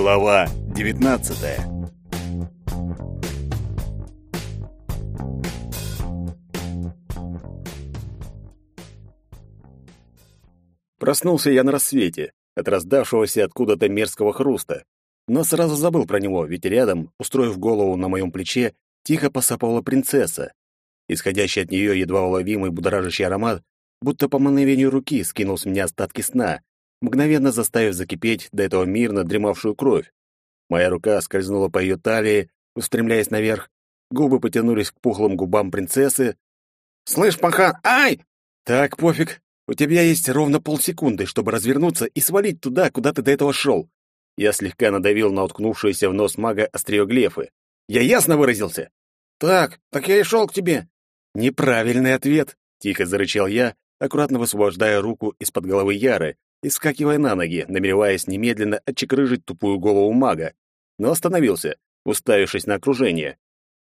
Глава 19 Проснулся я на рассвете от раздавшегося откуда-то мерзкого хруста, но сразу забыл про него, ведь рядом, устроив голову на моем плече, тихо посапывала принцесса. Исходящий от нее едва уловимый будоражащий аромат, будто по мановению руки скинул с меня остатки сна, мгновенно заставив закипеть до этого мирно дремавшую кровь. Моя рука скользнула по ее талии, устремляясь наверх, губы потянулись к пухлым губам принцессы. «Слышь, пахан, ай!» «Так, пофиг, у тебя есть ровно полсекунды, чтобы развернуться и свалить туда, куда ты до этого шел». Я слегка надавил на уткнувшуюся в нос мага острие глефы. «Я ясно выразился?» «Так, так я и шел к тебе». «Неправильный ответ», — тихо зарычал я, аккуратно высвобождая руку из-под головы Яры и скакивая на ноги, намереваясь немедленно отчекрыжить тупую голову мага, но остановился, уставившись на окружение.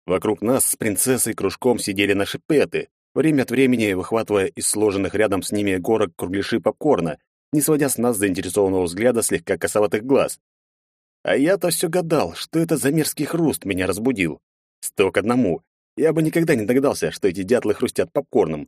Вокруг нас с принцессой кружком сидели наши петы, время от времени выхватывая из сложенных рядом с ними горок кругляши попкорна, не сводя с нас заинтересованного взгляда слегка косоватых глаз. А я-то все гадал, что это за мерзкий хруст меня разбудил. Сто к одному. Я бы никогда не догадался, что эти дятлы хрустят попкорном.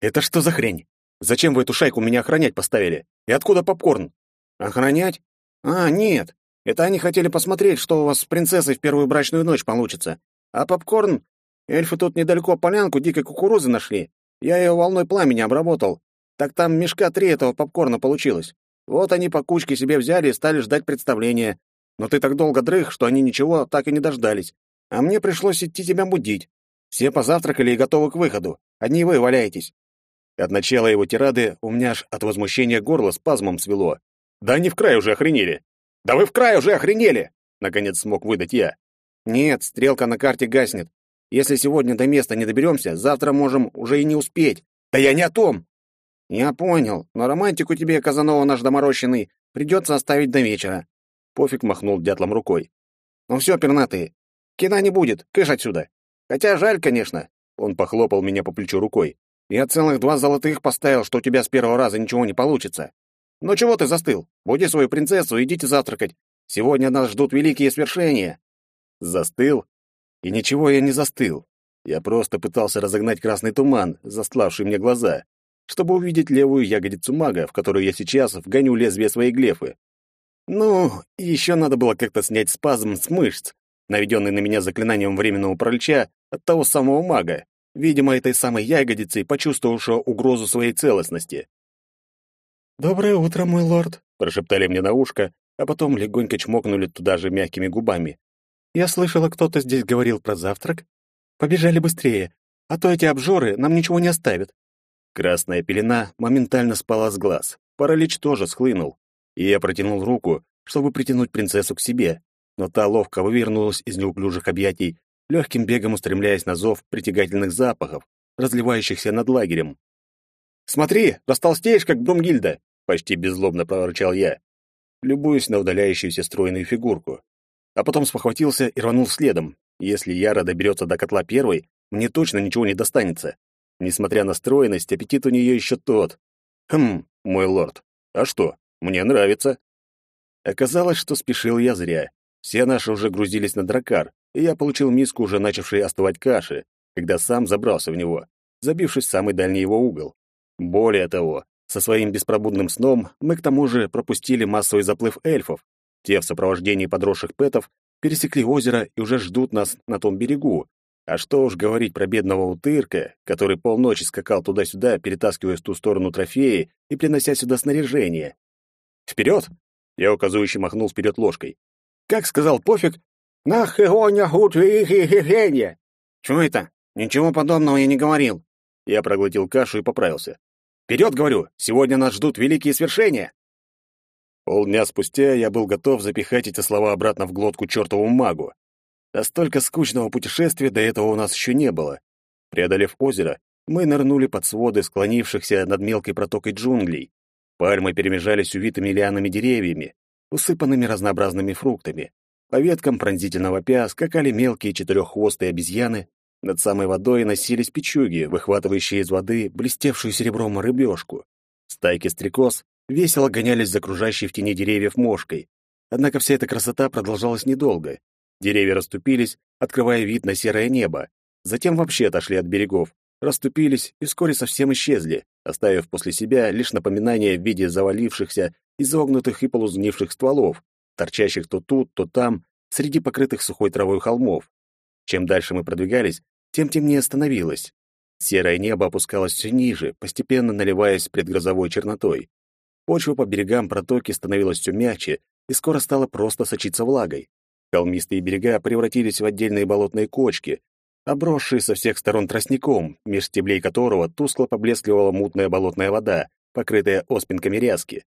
«Это что за хрень? Зачем вы эту шайку меня охранять поставили? И откуда попкорн?» «Охранять? А, нет. Это они хотели посмотреть, что у вас с принцессой в первую брачную ночь получится. А попкорн? Эльфы тут недалеко полянку дикой кукурузы нашли. Я ее волной пламени обработал. Так там мешка три этого попкорна получилось. Вот они по кучке себе взяли и стали ждать представления. Но ты так долго дрых, что они ничего так и не дождались. А мне пришлось идти тебя будить. Все позавтракали и готовы к выходу. Одни вы валяетесь. От начала его тирады у меня аж от возмущения горло спазмом свело. Да они в край уже охренели. Да вы в край уже охренели! Наконец смог выдать я. Нет, стрелка на карте гаснет. Если сегодня до места не доберемся, завтра можем уже и не успеть. Да я не о том. Я понял, но романтику тебе, Казанова наш доморощенный, придется оставить до вечера. Пофиг махнул дятлом рукой. Ну все, пернатые, кино не будет, кыш отсюда. Хотя жаль, конечно. Он похлопал меня по плечу рукой. Я целых два золотых поставил, что у тебя с первого раза ничего не получится. Ну чего ты застыл? Буди свою принцессу, идите завтракать. Сегодня нас ждут великие свершения. Застыл? И ничего я не застыл. Я просто пытался разогнать красный туман, застлавший мне глаза, чтобы увидеть левую ягодицу мага, в которую я сейчас вгоню лезвие своей глефы. Ну, еще надо было как-то снять спазм с мышц, наведенный на меня заклинанием временного паралича от того самого мага, видимо, этой самой ягодицей, почувствовавшего угрозу своей целостности. «Доброе утро, мой лорд», — прошептали мне на ушко, а потом легонько чмокнули туда же мягкими губами. «Я слышала, кто-то здесь говорил про завтрак. Побежали быстрее, а то эти обжоры нам ничего не оставят». Красная пелена моментально спала с глаз. Паралич тоже схлынул, и я протянул руку, чтобы притянуть принцессу к себе, но та ловко вывернулась из неуклюжих объятий легким бегом устремляясь на зов притягательных запахов, разливающихся над лагерем. «Смотри, растолстеешь, как Брумгильда!» — почти беззлобно проворчал я, любуясь на удаляющуюся стройную фигурку. А потом спохватился и рванул следом. Если Яра доберется до котла первой, мне точно ничего не достанется. Несмотря на стройность, аппетит у нее еще тот. Хм, мой лорд, а что, мне нравится. Оказалось, что спешил я зря. Все наши уже грузились на дракар, и я получил миску уже начавшей остывать каши, когда сам забрался в него, забившись в самый дальний его угол. Более того, со своим беспробудным сном мы к тому же пропустили массовый заплыв эльфов. Те в сопровождении подросших пэтов пересекли озеро и уже ждут нас на том берегу. А что уж говорить про бедного утырка, который полночи скакал туда-сюда, перетаскивая в ту сторону трофеи и принося сюда снаряжение. «Вперед!» — я указывающе махнул вперед ложкой. «Как сказал Пофиг, Нах Нахегоня хутвихихихенье. Чего это? Ничего подобного я не говорил. Я проглотил кашу и поправился. Вперед, говорю, сегодня нас ждут великие свершения. Полдня спустя я был готов запихать эти слова обратно в глотку чертовому магу. Настолько скучного путешествия до этого у нас еще не было. Преодолев озеро, мы нырнули под своды склонившихся над мелкой протокой джунглей. Пальмы перемежались увитыми лианами деревьями, усыпанными разнообразными фруктами. По веткам пронзительного пя скакали мелкие четыреххвостые обезьяны, над самой водой носились печуги, выхватывающие из воды блестевшую серебром рыбешку. Стайки стрекоз весело гонялись за окружающей в тени деревьев мошкой. Однако вся эта красота продолжалась недолго. Деревья расступились, открывая вид на серое небо. Затем вообще отошли от берегов, расступились и вскоре совсем исчезли, оставив после себя лишь напоминание в виде завалившихся, изогнутых и полузгнивших стволов, торчащих то тут, то там, среди покрытых сухой травой холмов. Чем дальше мы продвигались, тем темнее становилось. Серое небо опускалось все ниже, постепенно наливаясь предгрозовой чернотой. Почва по берегам протоки становилась все мягче и скоро стала просто сочиться влагой. Холмистые берега превратились в отдельные болотные кочки, обросшие со всех сторон тростником, меж стеблей которого тускло поблескивала мутная болотная вода, покрытая оспинками ряски.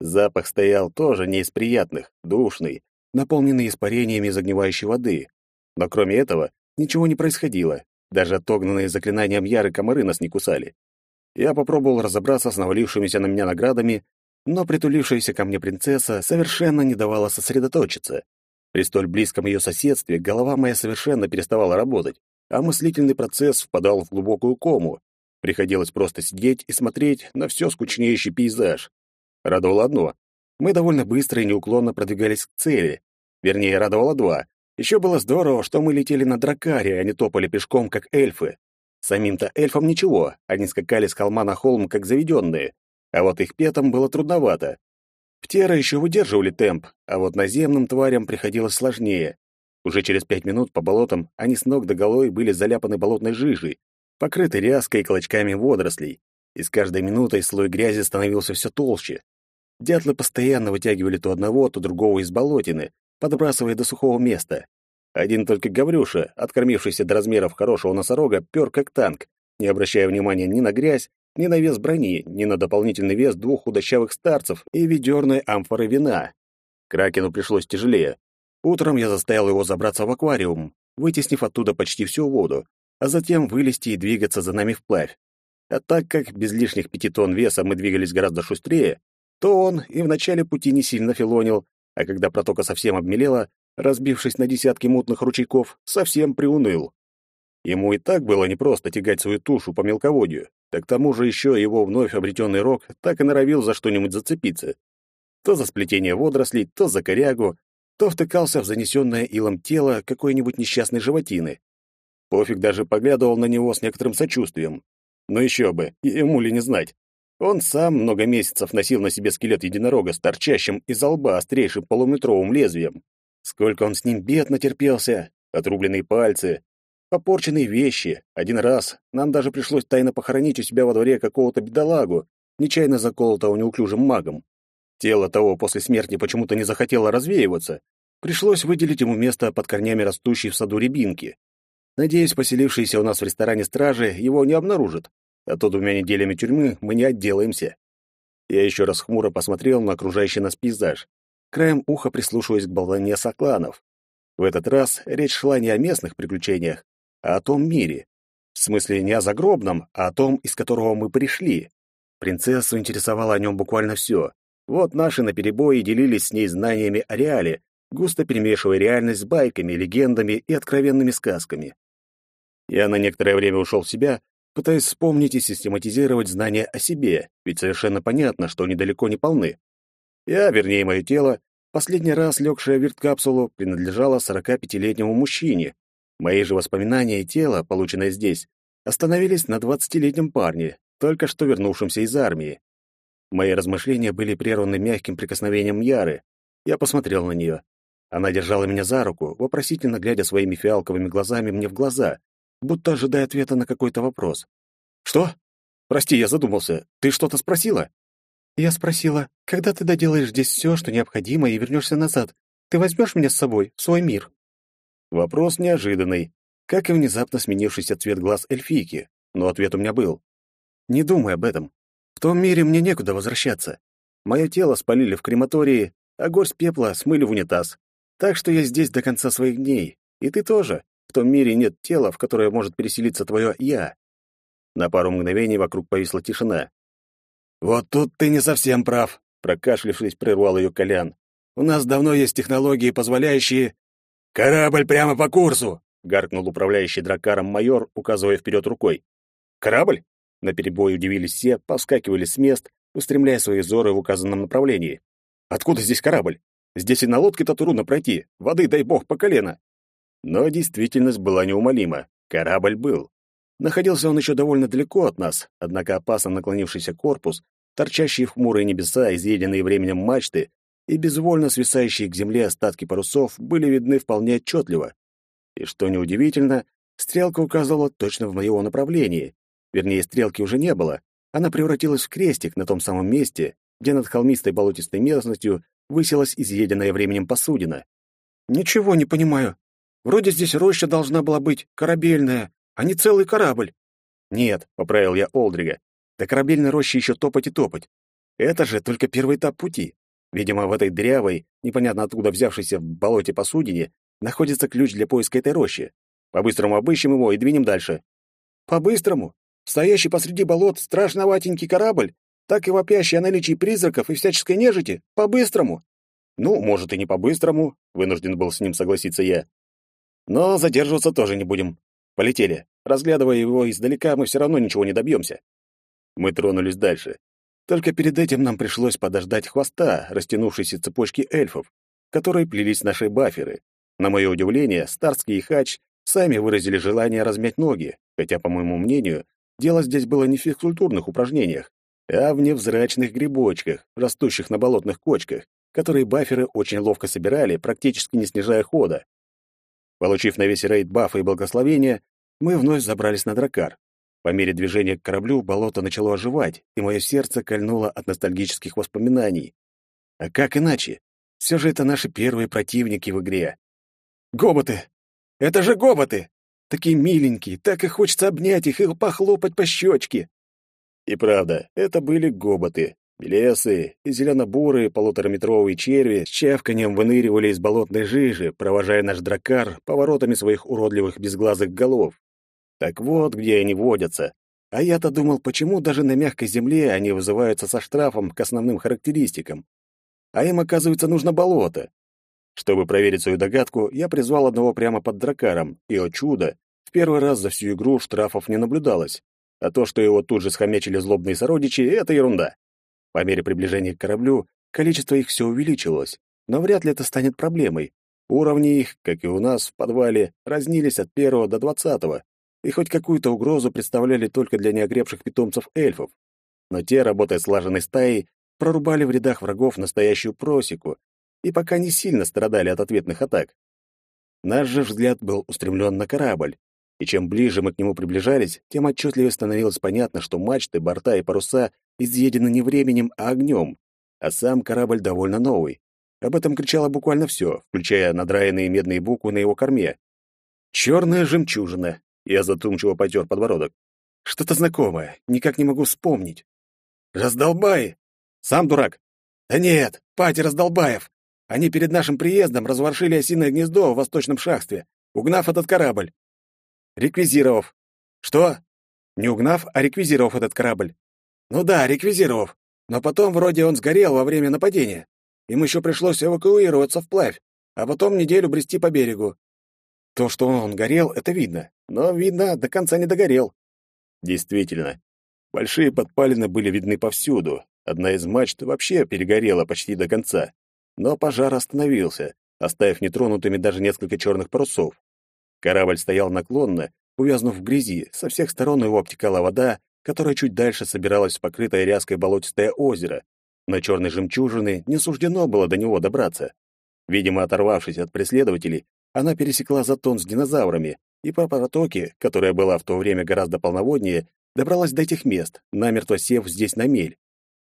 Запах стоял тоже не из приятных, душный, наполненный испарениями загнивающей воды. Но кроме этого, ничего не происходило. Даже отогнанные заклинанием яры комары нас не кусали. Я попробовал разобраться с навалившимися на меня наградами, но притулившаяся ко мне принцесса совершенно не давала сосредоточиться. При столь близком ее соседстве голова моя совершенно переставала работать, а мыслительный процесс впадал в глубокую кому. Приходилось просто сидеть и смотреть на все скучнеющий пейзаж. Радовало одно. Мы довольно быстро и неуклонно продвигались к цели. Вернее, радовало два. Еще было здорово, что мы летели на дракаре, а не топали пешком, как эльфы. Самим-то эльфам ничего, они скакали с холма на холм, как заведенные. А вот их петам было трудновато. Птеры еще выдерживали темп, а вот наземным тварям приходилось сложнее. Уже через пять минут по болотам они с ног до головы были заляпаны болотной жижей, покрыты ряской и клочками водорослей, и с каждой минутой слой грязи становился все толще. Дятлы постоянно вытягивали то одного, то другого из болотины, подбрасывая до сухого места. Один только Гаврюша, откормившийся до размеров хорошего носорога, пёр как танк, не обращая внимания ни на грязь, ни на вес брони, ни на дополнительный вес двух худощавых старцев и ведерной амфоры вина. Кракену пришлось тяжелее. Утром я заставил его забраться в аквариум, вытеснив оттуда почти всю воду, а затем вылезти и двигаться за нами вплавь. А так как без лишних пяти тонн веса мы двигались гораздо шустрее, то он и в начале пути не сильно филонил, а когда протока совсем обмелела, разбившись на десятки мутных ручейков, совсем приуныл. Ему и так было непросто тягать свою тушу по мелководью, так к тому же еще его вновь обретенный рог так и норовил за что-нибудь зацепиться. То за сплетение водорослей, то за корягу, то втыкался в занесенное илом тело какой-нибудь несчастной животины. Пофиг даже поглядывал на него с некоторым сочувствием. Но еще бы, ему ли не знать. Он сам много месяцев носил на себе скелет единорога с торчащим из лба острейшим полуметровым лезвием. Сколько он с ним бед натерпелся, отрубленные пальцы, попорченные вещи. Один раз нам даже пришлось тайно похоронить у себя во дворе какого-то бедолагу, нечаянно заколотого неуклюжим магом. Тело того после смерти почему-то не захотело развеиваться. Пришлось выделить ему место под корнями растущей в саду рябинки. Надеюсь, поселившиеся у нас в ресторане стражи его не обнаружат а то двумя неделями тюрьмы мы не отделаемся. Я еще раз хмуро посмотрел на окружающий нас пейзаж, краем уха прислушиваясь к болтовне сокланов. В этот раз речь шла не о местных приключениях, а о том мире. В смысле, не о загробном, а о том, из которого мы пришли. Принцессу интересовало о нем буквально все. Вот наши наперебои делились с ней знаниями о реале, густо перемешивая реальность с байками, легендами и откровенными сказками. Я на некоторое время ушел в себя, пытаясь вспомнить и систематизировать знания о себе, ведь совершенно понятно, что они далеко не полны. Я, вернее, мое тело, последний раз легшее в вирткапсулу, принадлежало 45-летнему мужчине. Мои же воспоминания и тело, полученное здесь, остановились на 20-летнем парне, только что вернувшемся из армии. Мои размышления были прерваны мягким прикосновением Яры. Я посмотрел на нее. Она держала меня за руку, вопросительно глядя своими фиалковыми глазами мне в глаза, будто ожидая ответа на какой-то вопрос. «Что? Прости, я задумался. Ты что-то спросила?» «Я спросила, когда ты доделаешь здесь все, что необходимо, и вернешься назад, ты возьмешь меня с собой в свой мир?» Вопрос неожиданный, как и внезапно сменившийся цвет глаз эльфийки, но ответ у меня был. «Не думай об этом. В том мире мне некуда возвращаться. Мое тело спалили в крематории, а горсть пепла смыли в унитаз. Так что я здесь до конца своих дней. И ты тоже. Том мире нет тела, в которое может переселиться твое «я». На пару мгновений вокруг повисла тишина. «Вот тут ты не совсем прав», — прокашлявшись, прервал ее Колян. «У нас давно есть технологии, позволяющие...» «Корабль прямо по курсу!» — гаркнул управляющий дракаром майор, указывая вперед рукой. «Корабль?» — наперебой удивились все, повскакивали с мест, устремляя свои взоры в указанном направлении. «Откуда здесь корабль? Здесь и на лодке-то трудно пройти, воды, дай бог, по колено. Но действительность была неумолима. Корабль был. Находился он еще довольно далеко от нас, однако опасно наклонившийся корпус, торчащие в хмурые небеса, изъеденные временем мачты и безвольно свисающие к земле остатки парусов были видны вполне отчетливо. И что неудивительно, стрелка указывала точно в моего направлении. Вернее, стрелки уже не было. Она превратилась в крестик на том самом месте, где над холмистой болотистой местностью высилась изъеденная временем посудина. «Ничего не понимаю. Вроде здесь роща должна была быть корабельная, а не целый корабль». «Нет», — поправил я Олдрига, — «до корабельной рощи еще топать и топать. Это же только первый этап пути. Видимо, в этой дрявой, непонятно откуда взявшейся в болоте посудине, находится ключ для поиска этой рощи. По-быстрому обыщем его и двинем дальше». «По-быстрому? Стоящий посреди болот страшноватенький корабль так и вопящий о наличии призраков и всяческой нежити, по-быстрому. Ну, может, и не по-быстрому, вынужден был с ним согласиться я. Но задерживаться тоже не будем. Полетели. Разглядывая его издалека, мы все равно ничего не добьемся. Мы тронулись дальше. Только перед этим нам пришлось подождать хвоста, растянувшейся цепочки эльфов, которые плелись наши баферы. На мое удивление, Старский и Хач сами выразили желание размять ноги, хотя, по моему мнению, дело здесь было не в физкультурных упражнениях, а в невзрачных грибочках, растущих на болотных кочках, которые баферы очень ловко собирали, практически не снижая хода. Получив на весь рейд бафы и благословения, мы вновь забрались на дракар. По мере движения к кораблю болото начало оживать, и мое сердце кольнуло от ностальгических воспоминаний. А как иначе? Все же это наши первые противники в игре. Гоботы! Это же гоботы! Такие миленькие, так и хочется обнять их и похлопать по щечке. И правда, это были гоботы. Белесы и зелено-бурые полутораметровые черви с чавканием выныривали из болотной жижи, провожая наш дракар поворотами своих уродливых безглазых голов. Так вот, где они водятся. А я-то думал, почему даже на мягкой земле они вызываются со штрафом к основным характеристикам. А им, оказывается, нужно болото. Чтобы проверить свою догадку, я призвал одного прямо под дракаром, и, о чудо, в первый раз за всю игру штрафов не наблюдалось. А то, что его тут же схомячили злобные сородичи, это ерунда. По мере приближения к кораблю, количество их все увеличивалось, но вряд ли это станет проблемой. Уровни их, как и у нас в подвале, разнились от первого до двадцатого, и хоть какую-то угрозу представляли только для неогребших питомцев эльфов. Но те, работая слаженной стаей, прорубали в рядах врагов настоящую просеку и пока не сильно страдали от ответных атак. Наш же взгляд был устремлен на корабль, и чем ближе мы к нему приближались, тем отчетливее становилось понятно, что мачты, борта и паруса изъедены не временем, а огнем, а сам корабль довольно новый. Об этом кричало буквально все, включая надраенные медные буквы на его корме. «Черная жемчужина», — я задумчиво потер подбородок. «Что-то знакомое, никак не могу вспомнить». «Раздолбай!» «Сам дурак!» «Да нет, пати Раздолбаев! Они перед нашим приездом разворшили осиное гнездо в восточном шахстве, угнав этот корабль реквизировав. Что? Не угнав, а реквизировав этот корабль. Ну да, реквизировав. Но потом вроде он сгорел во время нападения. Им еще пришлось эвакуироваться вплавь, а потом неделю брести по берегу. То, что он горел, это видно. Но, видно, до конца не догорел. Действительно, большие подпалины были видны повсюду. Одна из мачт вообще перегорела почти до конца. Но пожар остановился, оставив нетронутыми даже несколько черных парусов. Корабль стоял наклонно, увязнув в грязи, со всех сторон его обтекала вода, которая чуть дальше собиралась в покрытое ряской болотистое озеро. Но черной жемчужины не суждено было до него добраться. Видимо, оторвавшись от преследователей, она пересекла затон с динозаврами и по протоке, которая была в то время гораздо полноводнее, добралась до этих мест, намертво сев здесь на мель.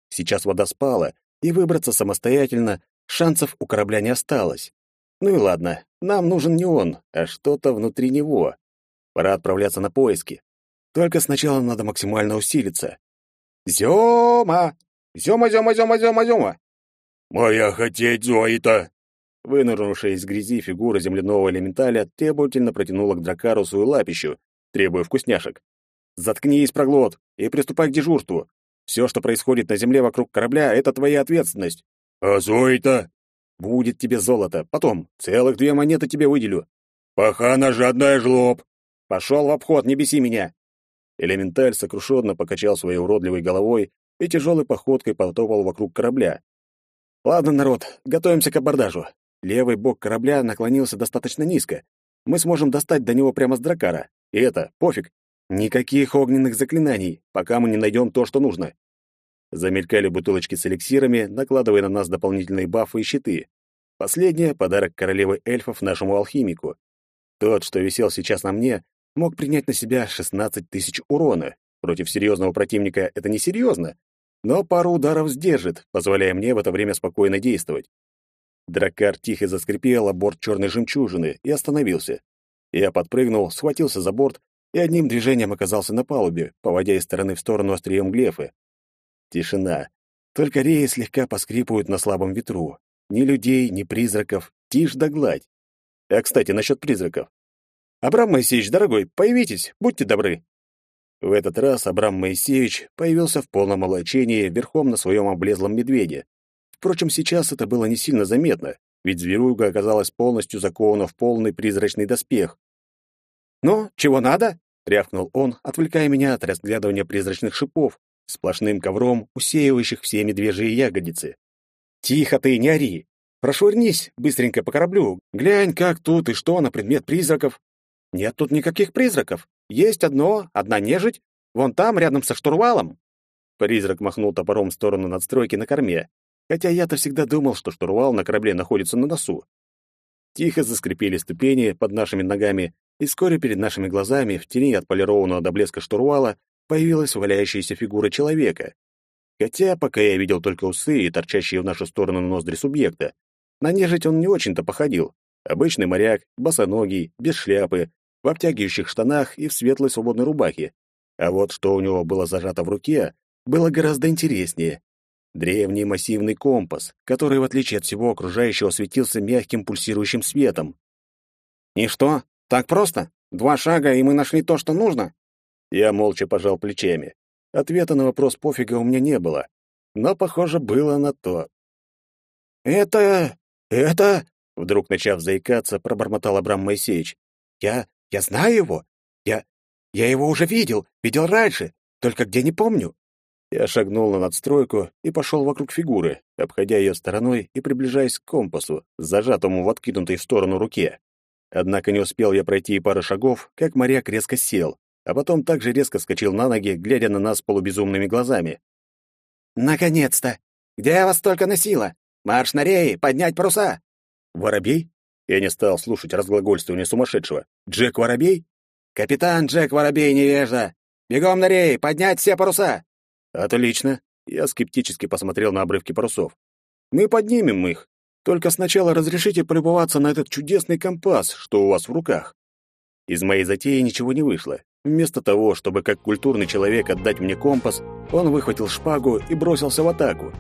Сейчас вода спала, и выбраться самостоятельно шансов у корабля не осталось. Ну и ладно, нам нужен не он, а что-то внутри него. Пора отправляться на поиски. Только сначала надо максимально усилиться. Зёма! Зёма, Зёма, Зёма, Зёма, Зёма! Моя хотеть Зоита! Вынырнувшая из грязи фигура земляного элементаля требовательно протянула к дракару свою лапищу, требуя вкусняшек. «Заткнись, проглот, и приступай к дежурству. Все, что происходит на земле вокруг корабля, — это твоя ответственность». «А Зоита?» Будет тебе золото. Потом целых две монеты тебе выделю. Пахана жадная жлоб. Пошел в обход, не беси меня. Элементаль сокрушенно покачал своей уродливой головой и тяжелой походкой потопал вокруг корабля. Ладно, народ, готовимся к абордажу. Левый бок корабля наклонился достаточно низко. Мы сможем достать до него прямо с дракара. И это, пофиг. Никаких огненных заклинаний, пока мы не найдем то, что нужно. Замелькали бутылочки с эликсирами, накладывая на нас дополнительные бафы и щиты. Последнее — подарок королевы эльфов нашему алхимику. Тот, что висел сейчас на мне, мог принять на себя 16 тысяч урона. Против серьезного противника это не серьезно, но пару ударов сдержит, позволяя мне в это время спокойно действовать. Драккар тихо заскрипел о борт черной жемчужины и остановился. Я подпрыгнул, схватился за борт и одним движением оказался на палубе, поводя из стороны в сторону острием глефы. Тишина. Только реи слегка поскрипывают на слабом ветру. Ни людей, ни призраков. Тишь да гладь. А, кстати, насчет призраков. «Абрам Моисеевич, дорогой, появитесь, будьте добры». В этот раз Абрам Моисеевич появился в полном облачении верхом на своем облезлом медведе. Впрочем, сейчас это было не сильно заметно, ведь зверюга оказалась полностью закована в полный призрачный доспех. «Ну, чего надо?» — рявкнул он, отвлекая меня от разглядывания призрачных шипов, сплошным ковром, усеивающих все медвежьи ягодицы. «Тихо ты, не ори! Прошвырнись быстренько по кораблю, глянь, как тут и что на предмет призраков. Нет тут никаких призраков. Есть одно, одна нежить, вон там, рядом со штурвалом». Призрак махнул топором в сторону надстройки на корме, хотя я-то всегда думал, что штурвал на корабле находится на носу. Тихо заскрипели ступени под нашими ногами, и вскоре перед нашими глазами, в тени от полированного до блеска штурвала, появилась валяющаяся фигура человека. Хотя пока я видел только усы и торчащие в нашу сторону ноздри субъекта, на нежить он не очень-то походил. Обычный моряк, босоногий, без шляпы, в обтягивающих штанах и в светлой свободной рубахе. А вот что у него было зажато в руке, было гораздо интереснее. Древний массивный компас, который, в отличие от всего окружающего, светился мягким пульсирующим светом. «И что, так просто? Два шага, и мы нашли то, что нужно?» Я молча пожал плечами. Ответа на вопрос пофига у меня не было. Но, похоже, было на то. «Это... это...» Вдруг, начав заикаться, пробормотал Абрам Моисеевич. «Я... я знаю его. Я... я его уже видел, видел раньше, только где не помню. Я шагнул на надстройку и пошел вокруг фигуры, обходя ее стороной и приближаясь к компасу, зажатому в откинутой в сторону руке. Однако не успел я пройти и пары шагов, как моряк резко сел, а потом также резко вскочил на ноги, глядя на нас полубезумными глазами. «Наконец-то! Где я вас только носила? Марш на реи, поднять паруса!» «Воробей?» Я не стал слушать разглагольствования сумасшедшего. «Джек Воробей?» «Капитан Джек Воробей, невежда! Бегом на реи, поднять все паруса!» Отлично. Я скептически посмотрел на обрывки парусов. Мы поднимем их. Только сначала разрешите полюбоваться на этот чудесный компас, что у вас в руках. Из моей затеи ничего не вышло. Вместо того, чтобы как культурный человек отдать мне компас, он выхватил шпагу и бросился в атаку.